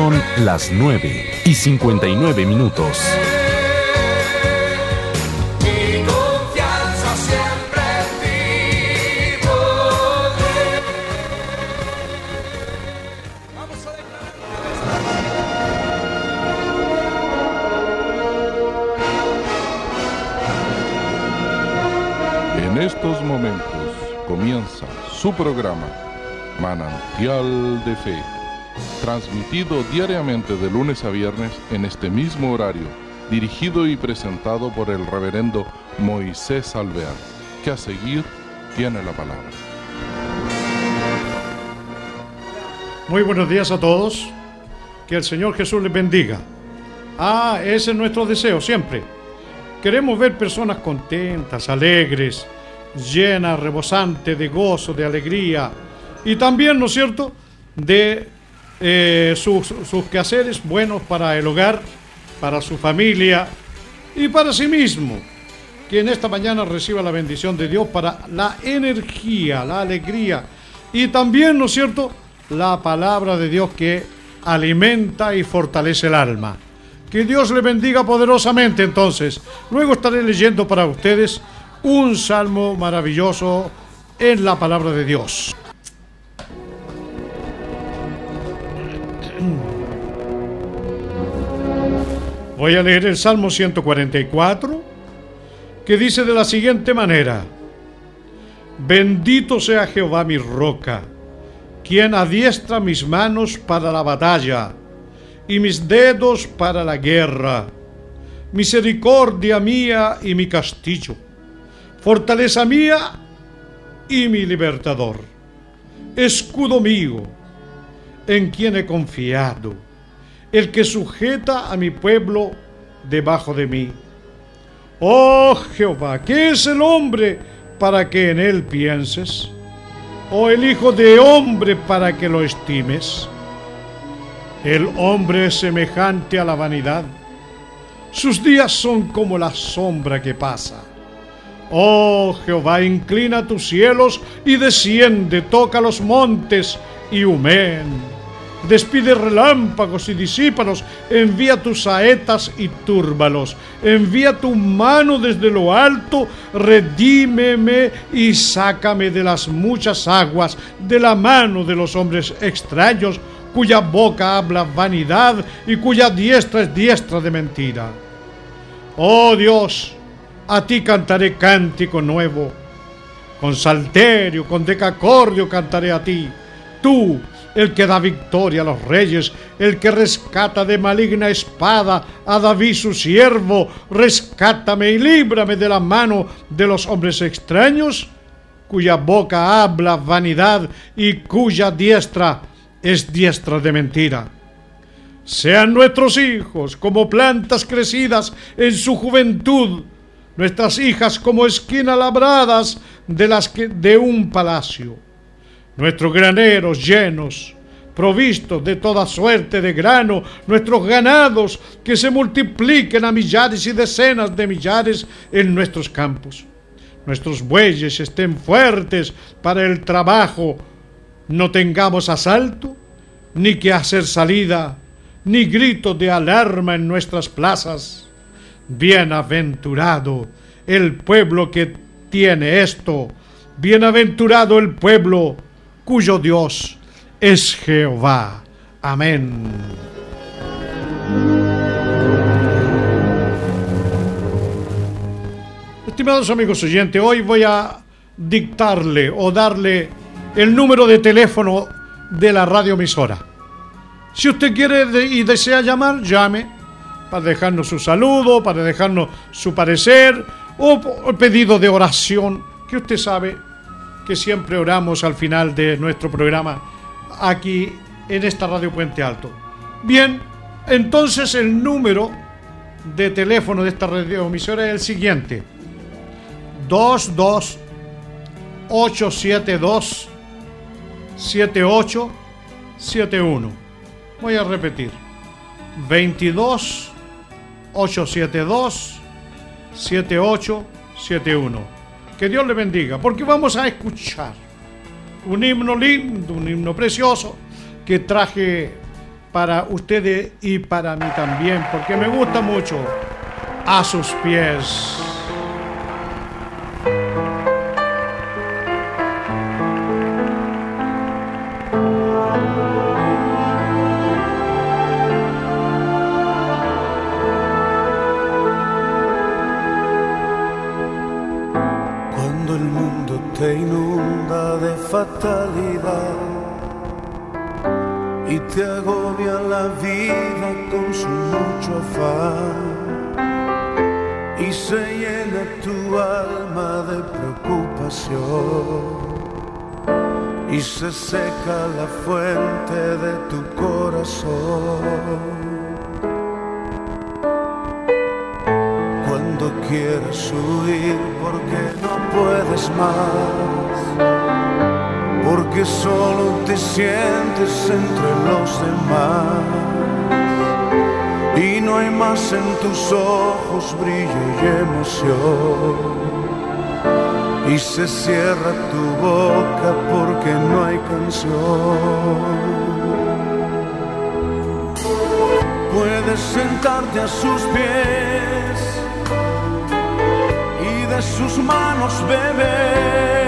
Son las 9 y 59 minutos. En estos momentos comienza su programa Manantial de Fe, transmitido diariamente de lunes a viernes en este mismo horario, dirigido y presentado por el reverendo Moisés Alvear, que a seguir tiene la palabra. Muy buenos días a todos. Que el Señor Jesús les bendiga. Ah, ese es nuestro deseo siempre. Queremos ver personas contentas, alegres, llenas, rebosantes de gozo, de alegría y también, ¿no es cierto?, de eh, sus, sus quehaceres buenos para el hogar, para su familia y para sí mismo. Que en esta mañana reciba la bendición de Dios para la energía, la alegría y también, ¿no es cierto?, la palabra de Dios que alimenta y fortalece el alma. Que Dios le bendiga poderosamente entonces. Luego estaré leyendo para ustedes un salmo maravilloso en la palabra de Dios. Voy a leer el Salmo 144, que dice de la siguiente manera, Bendito sea Jehová mi roca, quien adiestra mis manos para la batalla y mis dedos para la guerra, misericordia mía y mi castillo, fortaleza mía y mi libertador, escudo mío, en quien he confiado, el que sujeta a mi pueblo debajo de mí. Oh Jehová, ¿qué es el hombre para que en él pienses? ¿O el hijo de hombre para que lo estimes? El hombre es semejante a la vanidad. Sus días son como la sombra que pasa. Oh Jehová, inclina tus cielos y desciende, toca los montes y humeen. Despide relámpagos y disípalos, envía tus saetas y túrbalos, envía tu mano desde lo alto, redímeme y sácame de las muchas aguas, de la mano de los hombres extraños, cuya boca habla vanidad y cuya diestra es diestra de mentira. Oh Dios, a ti cantaré cántico nuevo, con salterio, con decacordio cantaré a ti. Tú, el que da victoria a los reyes, el que rescata de maligna espada a David su siervo, rescátame y líbrame de la mano de los hombres extraños, cuya boca habla vanidad y cuya diestra es diestra de mentira. Sean nuestros hijos como plantas crecidas en su juventud, nuestras hijas como esquinas labradas de las que de un palacio nuestros graneros llenos, provistos de toda suerte de grano, nuestros ganados que se multipliquen a millares y decenas de millares en nuestros campos. Nuestros bueyes estén fuertes para el trabajo, no tengamos asalto, ni que hacer salida, ni gritos de alarma en nuestras plazas. Bienaventurado el pueblo que tiene esto, bienaventurado el pueblo cuyo Dios es Jehová. Amén. Estimados amigos oyentes, hoy voy a dictarle o darle el número de teléfono de la radioemisora. Si usted quiere y desea llamar, llame para dejarnos su saludo, para dejarnos su parecer o pedido de oración, que usted sabe que siempre oramos al final de nuestro programa aquí en esta Radio Puente Alto. Bien, entonces el número de teléfono de esta radioemisora es el siguiente. 22 872 7871. Voy a repetir. 22 872 7871. Que Dios le bendiga, porque vamos a escuchar un himno lindo, un himno precioso que traje para ustedes y para mí también, porque me gusta mucho. A sus pies. Y te agobia la vida con su mucho afán. Y se llena tu alma de preocupación. Y se seca la fuente de tu corazón. Cuando quieres huir porque no puedes más, porque solo te sientes entre los demás y no hay más en tus ojos brillo y emoción. Y se cierra tu boca porque no hay canción. Puedes sentarte a sus pies y de sus manos beber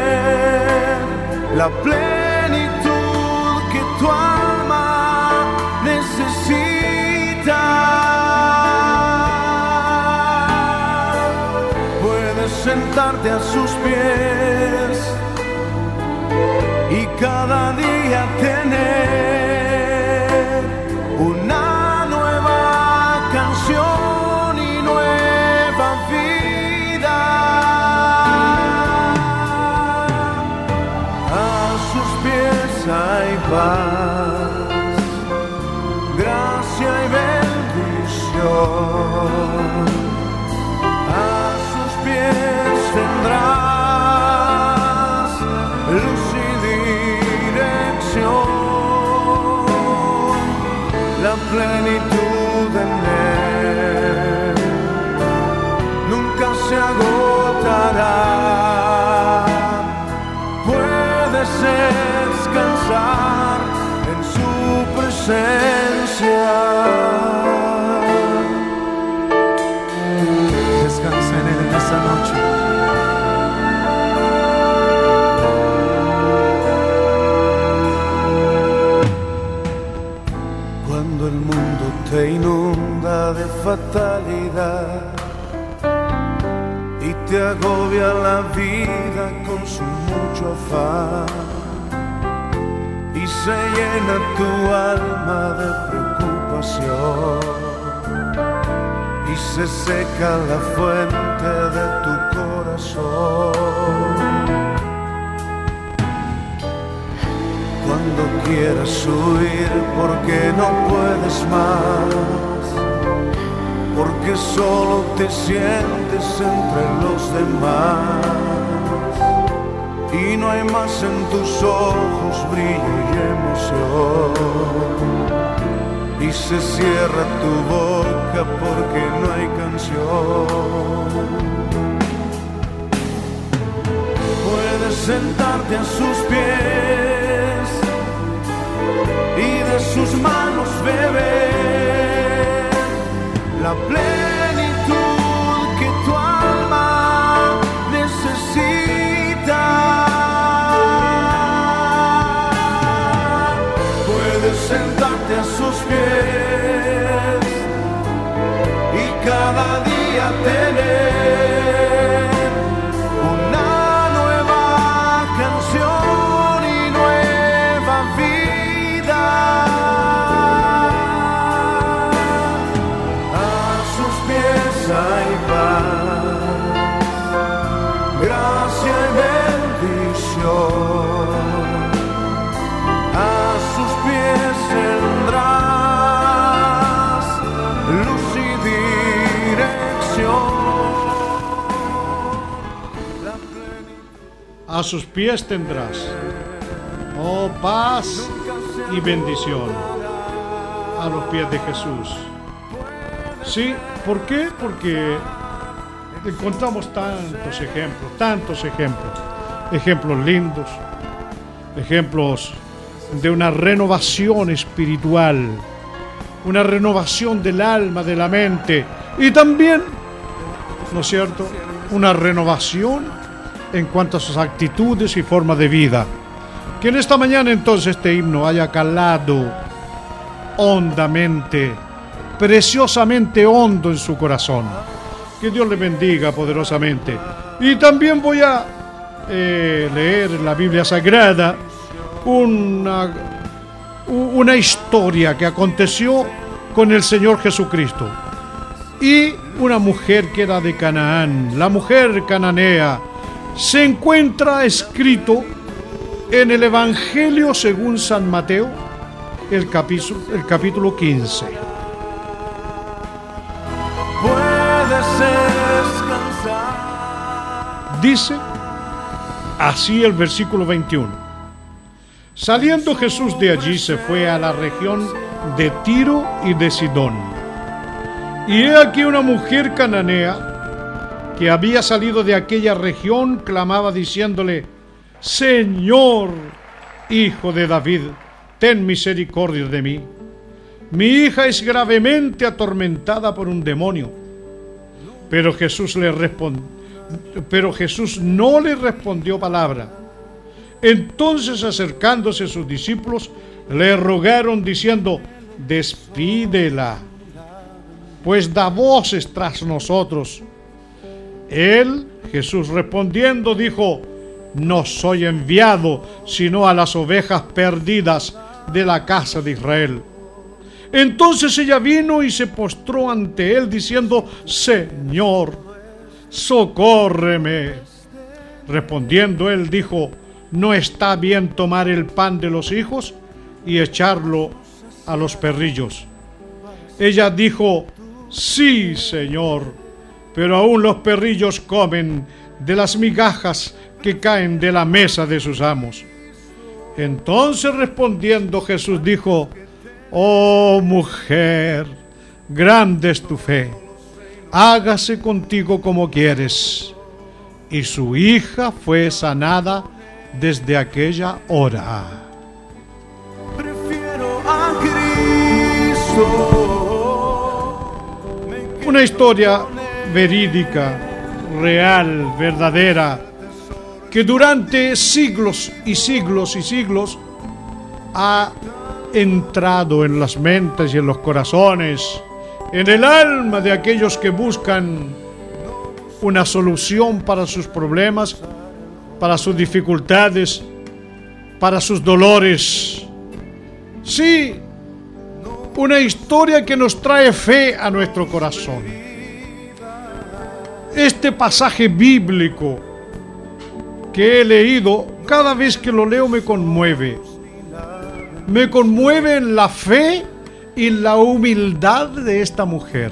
la plenitud que tu alma necesita. Puedes sentarte a sus pies y cada día tener Descansa en esta noche. Cuando el mundo te inunda de fatalidad y te agobia la vida con su mucho afán se llena tu alma de preocupación y se seca la fuente de tu corazón. Cuando quieras huir porque no puedes más, porque solo te sientes entre los demás y no hay más en tus ojos brillo y emoción y se cierra tu boca porque no hay canción. Puedes sentarte a sus pies y de sus manos beber la plenitud día A sus pies tendrás, oh paz y bendición, a los pies de Jesús. Sí, ¿por qué? Porque encontramos tantos ejemplos, tantos ejemplos, ejemplos lindos, ejemplos de una renovación espiritual una renovación del alma, de la mente y también, ¿no es cierto?, una renovación en cuanto a sus actitudes y forma de vida. Que en esta mañana entonces este himno haya calado hondamente, preciosamente hondo en su corazón. Que Dios le bendiga poderosamente. Y también voy a eh, leer en la Biblia Sagrada una, una historia que aconteció con el Señor Jesucristo. Y una mujer que era de Canaán, la mujer cananea, se encuentra escrito en el Evangelio según San Mateo, el capítulo, el capítulo 15. Puedes descansar. Dice así el versículo 21. Saliendo Jesús de allí se fue a la región de Tiro y de Sidón. Y he aquí una mujer cananea que había salido de aquella región clamaba diciéndole, Señor, hijo de David, ten misericordia de mí. Mi hija es gravemente atormentada por un demonio. Pero Jesús le respondió, pero Jesús no le respondió palabra. Entonces acercándose sus discípulos, le rogaron diciendo, despídela, pues da voces tras nosotros. Él, Jesús respondiendo, dijo, no soy enviado sino a las ovejas perdidas de la casa de Israel. Entonces ella vino y se postró ante él diciendo, Señor, socórreme. Respondiendo él dijo, ¿no está bien tomar el pan de los hijos y echarlo a los perrillos? Ella dijo, sí, Señor, pero aún los perrillos comen de las migajas que caen de la mesa de sus amos. Entonces respondiendo Jesús dijo, Oh mujer, grande es tu fe, hágase contigo como quieres. Y su hija fue sanada desde aquella hora. Prefiero a Cristo. Una historia verídica, real, verdadera, que durante siglos y siglos y siglos ha entrado en las mentes y en los corazones, en el alma de aquellos que buscan una solución para sus problemas, para sus dificultades, para sus dolores. Sí, una historia que nos trae fe a nuestro corazón. Este pasaje bíblico que he leído, cada vez que lo leo me conmueve. Me conmueve la fe y la humildad de esta mujer.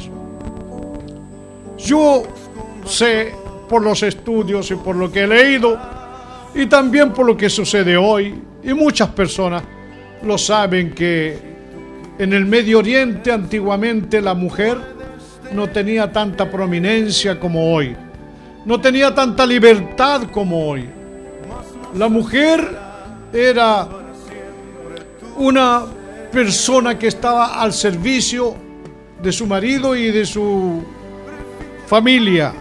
Yo sé por los estudios y por lo que he leído y también por lo que sucede hoy y muchas personas lo saben que en el Medio Oriente antiguamente la mujer no tenía tanta prominencia como hoy, no tenía tanta libertad como hoy. La mujer era una persona que estaba al servicio de su marido y de su familia,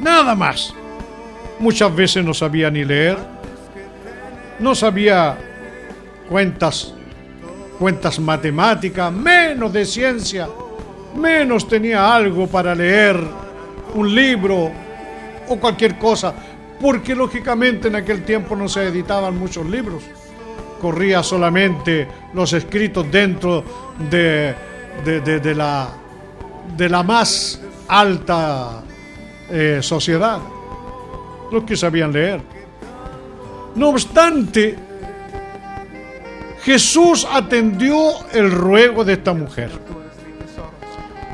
nada más. Muchas veces no sabía ni leer, no sabía cuentas, cuentas matemáticas, menos de ciencia, menos tenía algo para leer un libro o cualquier cosa, porque lógicamente en aquel tiempo no se editaban muchos libros corría solamente los escritos dentro de, de, la, de la más alta eh, sociedad, los que sabían leer. No obstante, Jesús atendió el ruego de esta mujer.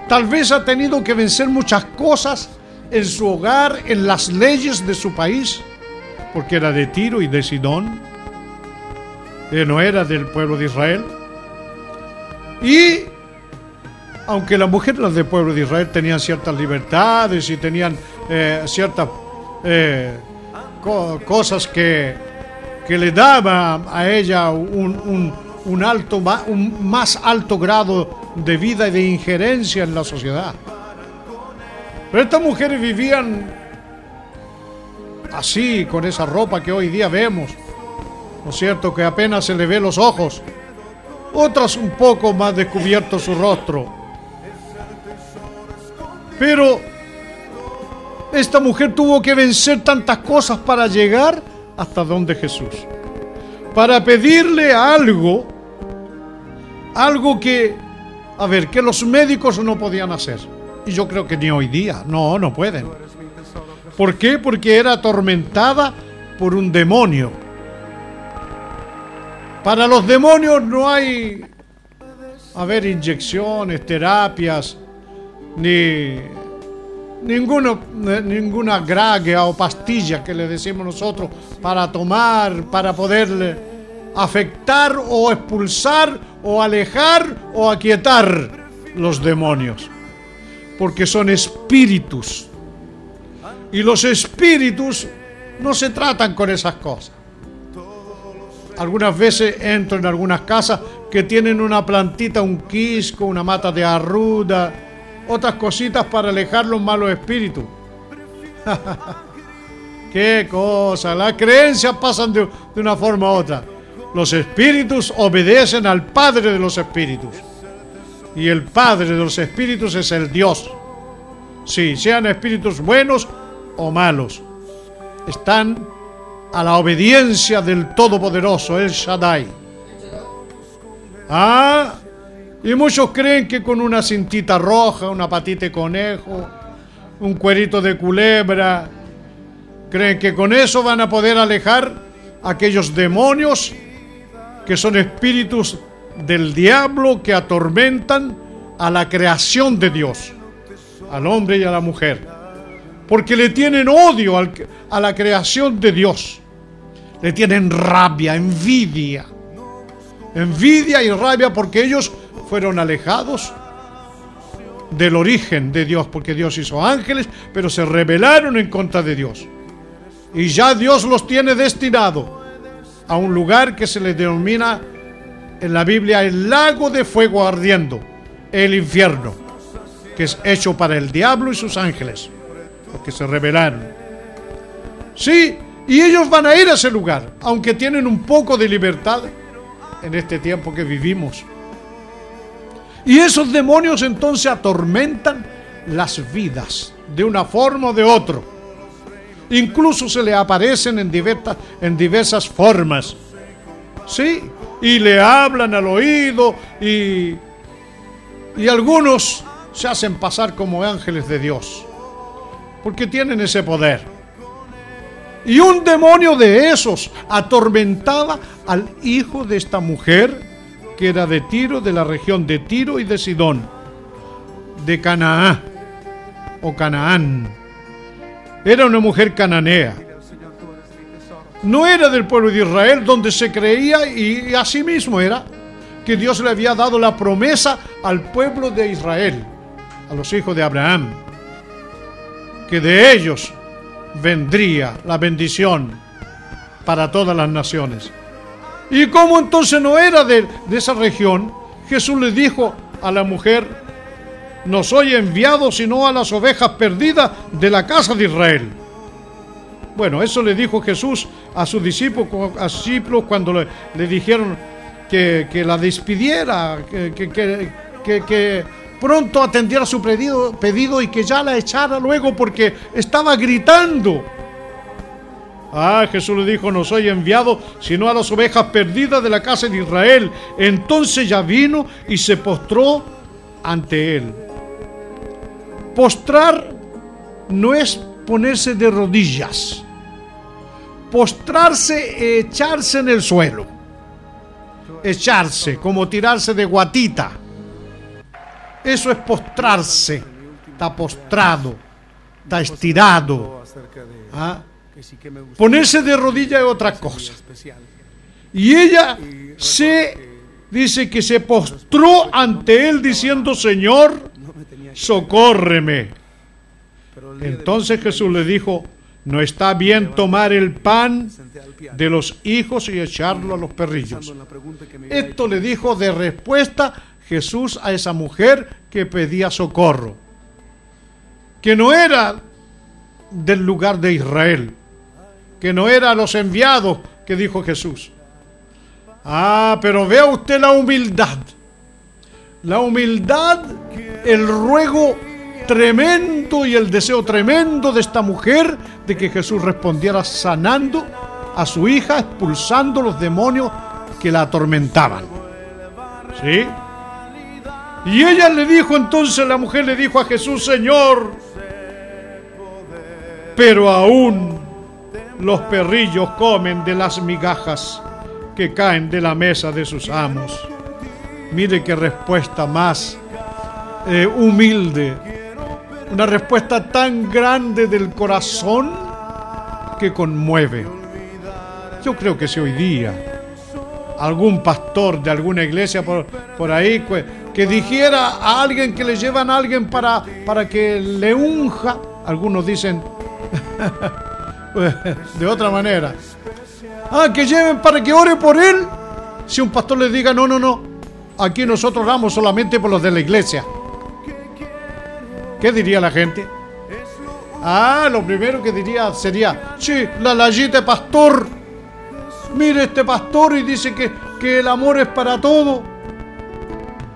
Tal vez ha tenido que vencer muchas cosas en su hogar, en las leyes de su país, porque era de Tiro y de Sidón eh, no era del pueblo de Israel. Y aunque las mujeres del pueblo de Israel tenían ciertas libertades y tenían eh, ciertas eh, co- cosas que, que le daban a ella un- un alto, un más alto grado de vida y de injerencia en la sociedad. Pero estas mujeres vivían así, con esa ropa que hoy día vemos. ¿No es cierto? Que apenas se le ve los ojos. Otras un poco más descubierto su rostro. Pero esta mujer tuvo que vencer tantas cosas para llegar hasta donde Jesús. Para pedirle algo, algo que, a ver, que los médicos no podían hacer. Y yo creo que ni hoy día, no, no pueden. ¿Por qué? Porque era atormentada por un demonio. Para los demonios no hay, a ver, inyecciones, terapias, ni ninguno, ninguna gragia o pastilla que le decimos nosotros para tomar, para poderle afectar o expulsar o alejar o aquietar los demonios. Porque son espíritus. Y los espíritus no se tratan con esas cosas. Algunas veces entro en algunas casas que tienen una plantita, un quisco, una mata de arruda, otras cositas para alejar los malos espíritus. Qué cosa, las creencias pasan de, una forma a otra. Los espíritus obedecen al Padre de los espíritus. Y el Padre de los espíritus es el Dios. Sí, sean espíritus buenos o malos. Están a la obediencia del Todopoderoso, el Shaddai. Ah, y muchos creen que con una cintita roja, una patita de conejo, un cuerito de culebra, creen que con eso van a poder alejar aquellos demonios que son espíritus del diablo que atormentan a la creación de Dios, al hombre y a la mujer porque le tienen odio a la creación de Dios. Le tienen rabia, envidia. Envidia y rabia porque ellos fueron alejados del origen de Dios, porque Dios hizo ángeles, pero se rebelaron en contra de Dios. Y ya Dios los tiene destinado a un lugar que se les denomina en la Biblia el lago de fuego ardiendo, el infierno, que es hecho para el diablo y sus ángeles porque se rebelaron. Sí, y ellos van a ir a ese lugar, aunque tienen un poco de libertad en este tiempo que vivimos. Y esos demonios entonces atormentan las vidas de una forma o de otra. Incluso se le aparecen en diversas, formas. Sí, y le hablan al oído y, y algunos se hacen pasar como ángeles de Dios porque tienen ese poder. Y un demonio de esos atormentaba al hijo de esta mujer, que era de Tiro, de la región de Tiro y de Sidón, de Canaán, o Canaán. Era una mujer cananea. No era del pueblo de Israel, donde se creía, y así mismo era, que Dios le había dado la promesa al pueblo de Israel, a los hijos de Abraham que de ellos vendría la bendición para todas las naciones. Y como entonces no era de, de, esa región, Jesús le dijo a la mujer, no soy enviado sino a las ovejas perdidas de la casa de Israel. Bueno, eso le dijo Jesús a sus discípulos, cuando le, le dijeron que, que, la despidiera, que, que, que, que pronto atendiera su pedido, pedido y que ya la echara luego porque estaba gritando. Ah, Jesús le dijo, no soy enviado sino a las ovejas perdidas de la casa de Israel. Entonces ya vino y se postró ante él. Postrar no es ponerse de rodillas. Postrarse, echarse en el suelo. Echarse, como tirarse de guatita. Eso es postrarse. Está postrado. Está estirado. ¿Ah? Ponerse de rodilla es otra cosa. Y ella se dice que se postró ante él diciendo, Señor, socórreme. Entonces Jesús le dijo, no está bien tomar el pan de los hijos y echarlo a los perrillos. Esto le dijo de respuesta Jesús a esa mujer que pedía socorro, que no era del lugar de Israel, que no era los enviados que dijo Jesús. Ah, pero vea usted la humildad. La humildad, el ruego tremendo y el deseo tremendo de esta mujer de que Jesús respondiera sanando a su hija, expulsando los demonios que la atormentaban. ¿Sí? Y ella le dijo entonces, la mujer le dijo a Jesús, Señor, pero aún los perrillos comen de las migajas que caen de la mesa de sus amos. Mire qué respuesta más eh, humilde. Una respuesta tan grande del corazón que conmueve. Yo creo que si hoy día algún pastor de alguna iglesia por, por ahí que, que dijera a alguien que le llevan a alguien para, para que le unja, algunos dicen de otra manera, ah, que lleven para que ore por él, si un pastor le diga, no, no, no, aquí nosotros oramos solamente por los de la iglesia. ¿Qué diría la gente? Ah, lo primero que diría sería, sí, la layita de pastor. Mire este pastor y dice que, que el amor es para todo.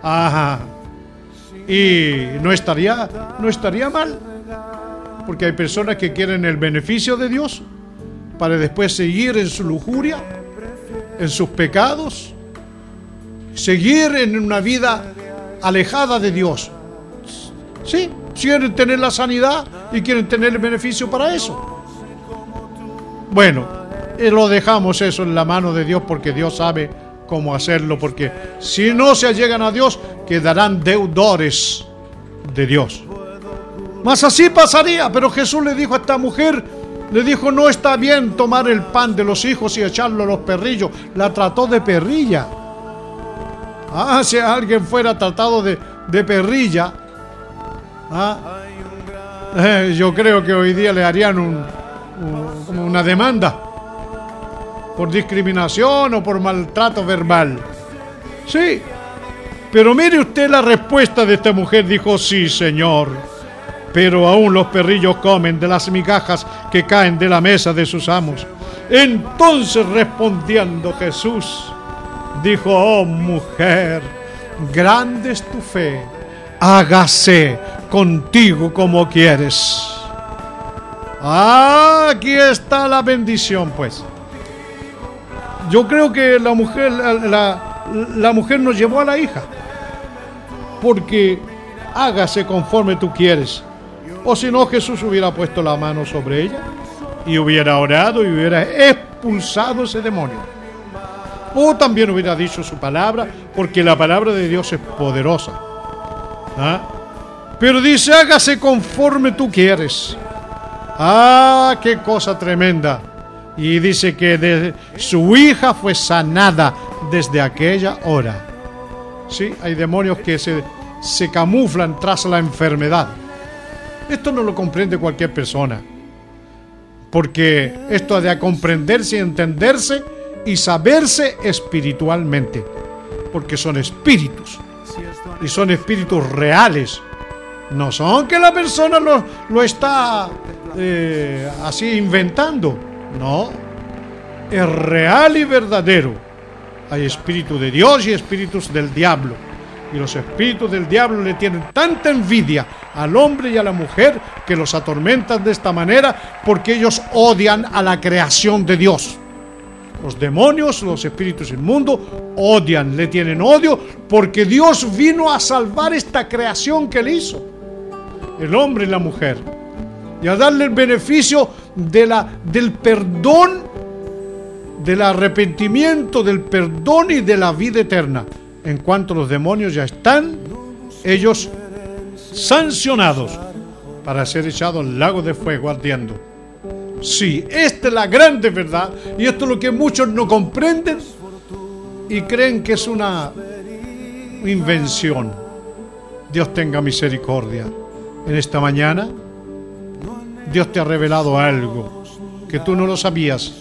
Ajá. Y no estaría, no estaría mal. Porque hay personas que quieren el beneficio de Dios para después seguir en su lujuria, en sus pecados, seguir en una vida alejada de Dios. Sí, quieren tener la sanidad y quieren tener el beneficio para eso. Bueno, eh, lo dejamos eso en la mano de Dios porque Dios sabe cómo hacerlo, porque si no se allegan a Dios, quedarán deudores de Dios. Más así pasaría, pero Jesús le dijo a esta mujer, le dijo, no está bien tomar el pan de los hijos y echarlo a los perrillos. La trató de perrilla. Ah, si alguien fuera tratado de, de perrilla, ah, eh, yo creo que hoy día le harían una demanda por discriminación o por maltrato verbal. Sí, pero mire usted la respuesta de esta mujer. Dijo, sí, señor. Pero aún los perrillos comen de las migajas que caen de la mesa de sus amos. Entonces respondiendo Jesús, dijo, oh mujer, grande es tu fe, hágase contigo como quieres. Ah, aquí está la bendición, pues. Yo creo que la mujer, la, la- mujer nos llevó a la hija. Porque hágase conforme tú quieres. O si no, Jesús hubiera puesto la mano sobre ella y hubiera orado y hubiera expulsado ese demonio. O también hubiera dicho su palabra, porque la palabra de Dios es poderosa. ¿Ah? Pero dice, hágase conforme tú quieres. Ah, qué cosa tremenda. Y dice que de- su hija fue sanada desde aquella hora. Sí, hay demonios que se, se camuflan tras la enfermedad. Esto no lo comprende cualquier persona. Porque esto de comprenderse y entenderse y saberse espiritualmente. Porque son espíritus. Y son espíritus reales. No son que la persona lo, lo está eh, así inventando. No. Es real y verdadero. Hay espíritu de Dios y espíritus del diablo. Y los espíritus del diablo le tienen tanta envidia al hombre y a la mujer que los atormentan de esta manera porque ellos odian a la creación de Dios. Los demonios, los espíritus inmundos, odian, le tienen odio porque Dios vino a salvar esta creación que él hizo. El hombre y la mujer. Y a darle el beneficio de la, del perdón del arrepentimiento, del perdón y de la vida eterna. En cuanto los demonios ya están, ellos sancionados para ser echados al lago de fuego ardiendo. Sí, esta es la grande verdad y esto es lo que muchos no comprenden y creen que es una invención. Dios tenga misericordia. En esta mañana, Dios te ha revelado algo que tú no lo sabías.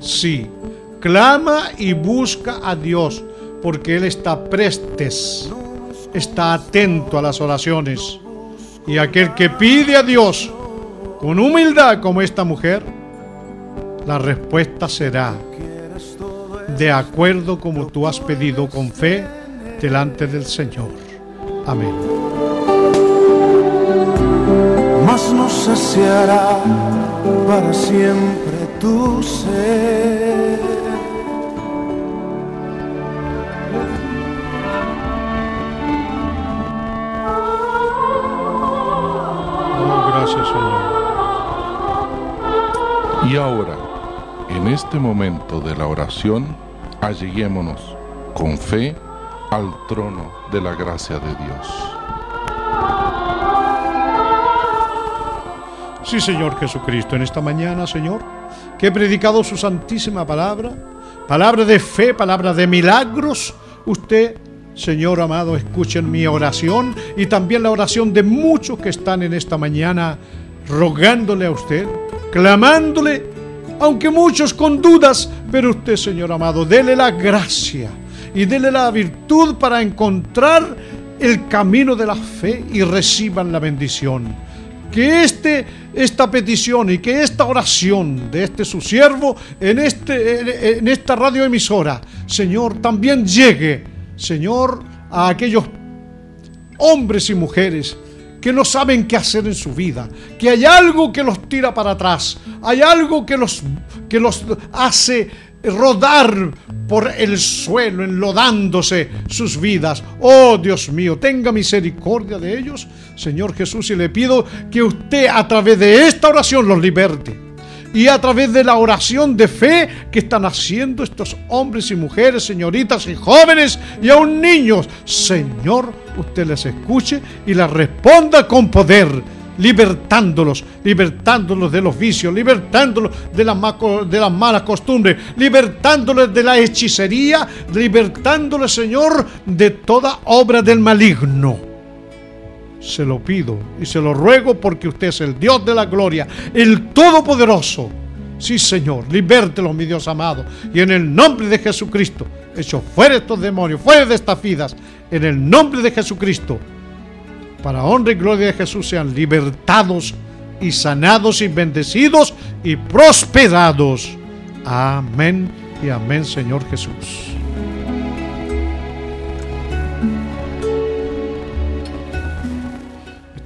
Sí, clama y busca a Dios, porque Él está prestes, está atento a las oraciones. Y aquel que pide a Dios con humildad como esta mujer, la respuesta será de acuerdo como tú has pedido con fe delante del Señor. Amén. Mas no saciará para siempre tu ser. Oh, gracias, Señor. Y ahora, en este momento de la oración, alleguémonos con fe al trono de la gracia de Dios. Sí, Señor Jesucristo, en esta mañana, Señor, que he predicado su santísima palabra, palabra de fe, palabra de milagros, usted, Señor amado, escuchen mi oración y también la oración de muchos que están en esta mañana rogándole a usted, clamándole, aunque muchos con dudas, pero usted, Señor amado, dele la gracia y dele la virtud para encontrar el camino de la fe y reciban la bendición. Que este, esta petición y que esta oración de este su siervo en, este, en, esta radioemisora, Señor, también llegue, Señor, a aquellos hombres y mujeres que no saben qué hacer en su vida, que hay algo que los tira para atrás, hay algo que los, que los hace rodar por el suelo, enlodándose sus vidas. Oh Dios mío, tenga misericordia de ellos, Señor Jesús, y le pido que usted a través de esta oración los liberte. Y a través de la oración de fe que están haciendo estos hombres y mujeres, señoritas y jóvenes y aún niños, Señor, usted les escuche y les responda con poder libertándolos, libertándolos de los vicios, libertándolos de las, de las malas costumbres, libertándoles de la hechicería, libertándoles, Señor, de toda obra del maligno. Se lo pido y se lo ruego porque usted es el Dios de la gloria, el Todopoderoso. Sí, Señor, libértelos, mi Dios amado. Y en el nombre de Jesucristo, echo fuera estos demonios, fuera de estas vidas, en el nombre de Jesucristo para honra y gloria de Jesús sean libertados y sanados y bendecidos y prosperados. Amén y amén, Señor Jesús.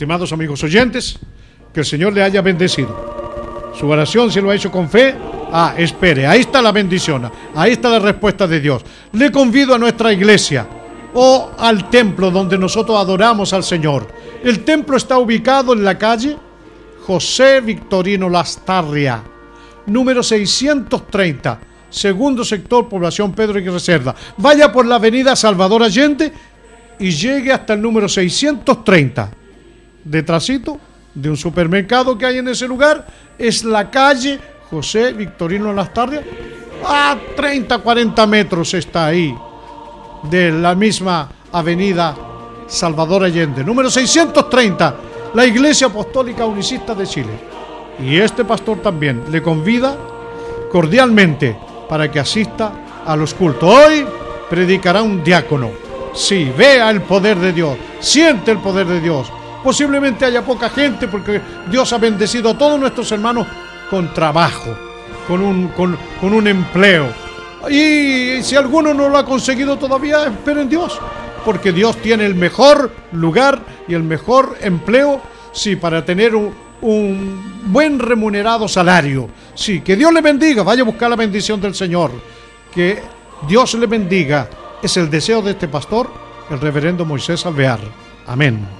Estimados amigos oyentes, que el Señor le haya bendecido. Su oración, si lo ha hecho con fe, ah, espere, ahí está la bendición, ahí está la respuesta de Dios. Le convido a nuestra iglesia o al templo donde nosotros adoramos al Señor. El templo está ubicado en la calle José Victorino Lastarria, número 630, segundo sector, población Pedro y Reserva. Vaya por la avenida Salvador Allende y llegue hasta el número 630. Detrásito de un supermercado que hay en ese lugar es la calle José Victorino Lastarria. A 30, 40 metros está ahí de la misma avenida Salvador Allende, número 630, la Iglesia Apostólica Unicista de Chile. Y este pastor también le convida cordialmente para que asista a los cultos. Hoy predicará un diácono. Sí, vea el poder de Dios, siente el poder de Dios. Posiblemente haya poca gente porque Dios ha bendecido a todos nuestros hermanos con trabajo, con un, con, un empleo, y si alguno no lo ha conseguido todavía, esperen Dios. Porque Dios tiene el mejor lugar y el mejor empleo, sí, para tener un, un buen remunerado salario. Sí, que Dios le bendiga, vaya a buscar la bendición del Señor. Que Dios le bendiga. Es el deseo de este pastor, el reverendo Moisés Alvear. Amén.